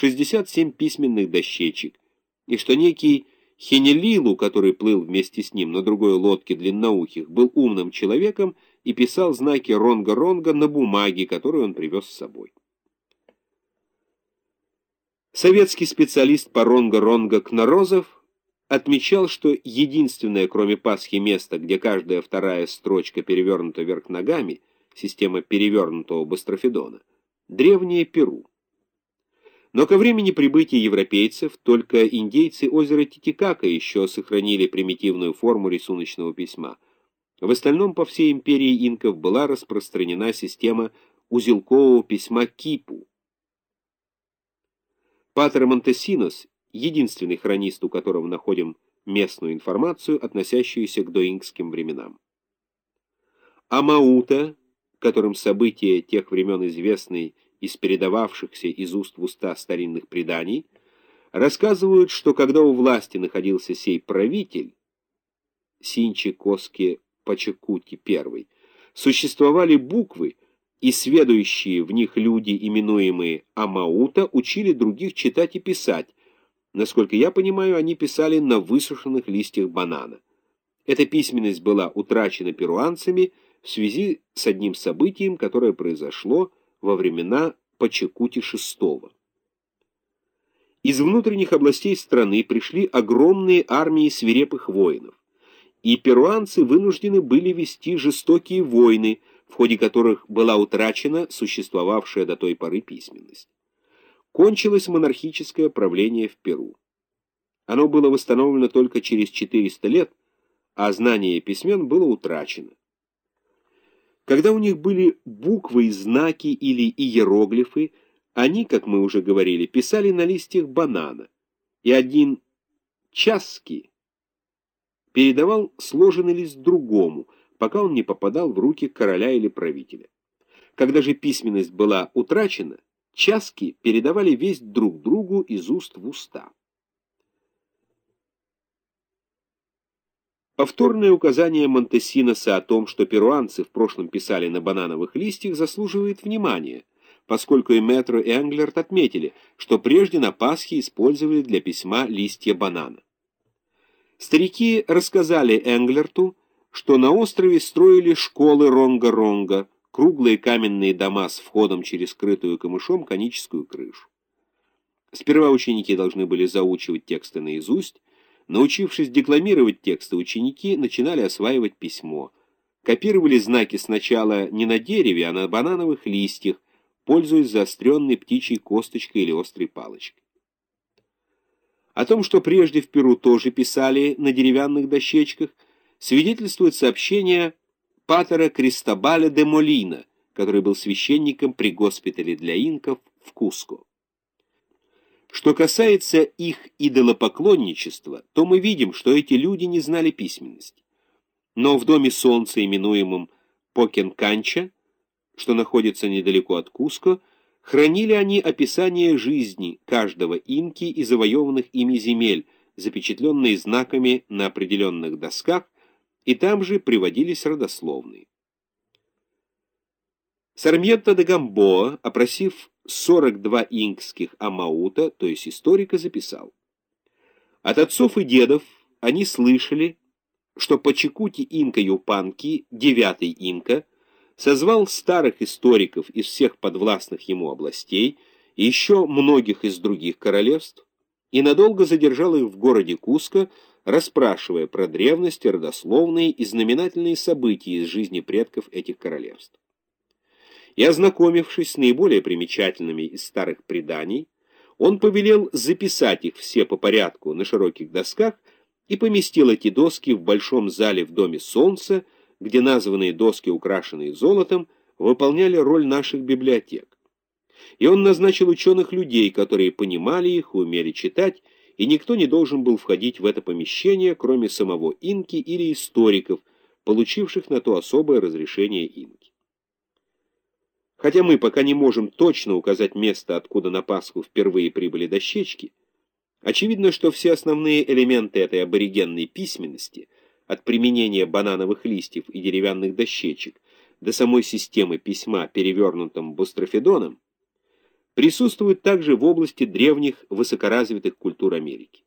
67 письменных дощечек, и что некий Хенелилу, который плыл вместе с ним на другой лодке длинноухих, был умным человеком и писал знаки ронга-ронга на бумаге, которую он привез с собой. Советский специалист по ронга-ронга Кнорозов отмечал, что единственное, кроме Пасхи, место, где каждая вторая строчка перевернута вверх ногами, система перевернутого Бастрофедона, древнее Перу. Но ко времени прибытия европейцев только индейцы озера Титикака еще сохранили примитивную форму рисуночного письма. В остальном по всей империи инков была распространена система узелкового письма Кипу. Патер Монтесинос, единственный хронист, у которого находим местную информацию, относящуюся к доингским временам. Амаута, которым события тех времен известны из передававшихся из уст в уста старинных преданий, рассказывают, что когда у власти находился сей правитель, Синчи Коски Пачакути I, существовали буквы, и сведущие в них люди, именуемые Амаута, учили других читать и писать. Насколько я понимаю, они писали на высушенных листьях банана. Эта письменность была утрачена перуанцами в связи с одним событием, которое произошло во времена Пачакути VI. Из внутренних областей страны пришли огромные армии свирепых воинов, и перуанцы вынуждены были вести жестокие войны, в ходе которых была утрачена существовавшая до той поры письменность. Кончилось монархическое правление в Перу. Оно было восстановлено только через 400 лет, а знание письмен было утрачено. Когда у них были буквы, знаки или иероглифы, они, как мы уже говорили, писали на листьях банана, и один часки передавал сложенный лист другому, пока он не попадал в руки короля или правителя. Когда же письменность была утрачена, часки передавали весть друг другу из уст в уста. Повторное указание Монтесиноса о том, что перуанцы в прошлом писали на банановых листьях, заслуживает внимания, поскольку и Метро, и Энглерт отметили, что прежде на Пасхе использовали для письма листья банана. Старики рассказали Энглерту, что на острове строили школы Ронга-Ронга, круглые каменные дома с входом через скрытую камышом коническую крышу. Сперва ученики должны были заучивать тексты наизусть, Научившись декламировать тексты, ученики начинали осваивать письмо. Копировали знаки сначала не на дереве, а на банановых листьях, пользуясь заостренной птичьей косточкой или острой палочкой. О том, что прежде в Перу тоже писали на деревянных дощечках, свидетельствует сообщение патера Кристобаля де Молина, который был священником при госпитале для инков в Куско. Что касается их идолопоклонничества, то мы видим, что эти люди не знали письменности. Но в Доме Солнца, именуемом Покенканча, что находится недалеко от Куско, хранили они описание жизни каждого инки и завоеванных ими земель, запечатленные знаками на определенных досках, и там же приводились родословные. Сармьетто де Гамбоа, опросив 42 инкских амаута, то есть историка, записал. От отцов и дедов они слышали, что по Чекути инка Юпанки, девятый инка, созвал старых историков из всех подвластных ему областей и еще многих из других королевств, и надолго задержал их в городе Куско, расспрашивая про древности, родословные и знаменательные события из жизни предков этих королевств и, ознакомившись с наиболее примечательными из старых преданий, он повелел записать их все по порядку на широких досках и поместил эти доски в большом зале в Доме Солнца, где названные доски, украшенные золотом, выполняли роль наших библиотек. И он назначил ученых людей, которые понимали их, умели читать, и никто не должен был входить в это помещение, кроме самого инки или историков, получивших на то особое разрешение инки. Хотя мы пока не можем точно указать место, откуда на Пасху впервые прибыли дощечки, очевидно, что все основные элементы этой аборигенной письменности, от применения банановых листьев и деревянных дощечек до самой системы письма, перевернутым бустрофедоном, присутствует также в области древних высокоразвитых культур Америки.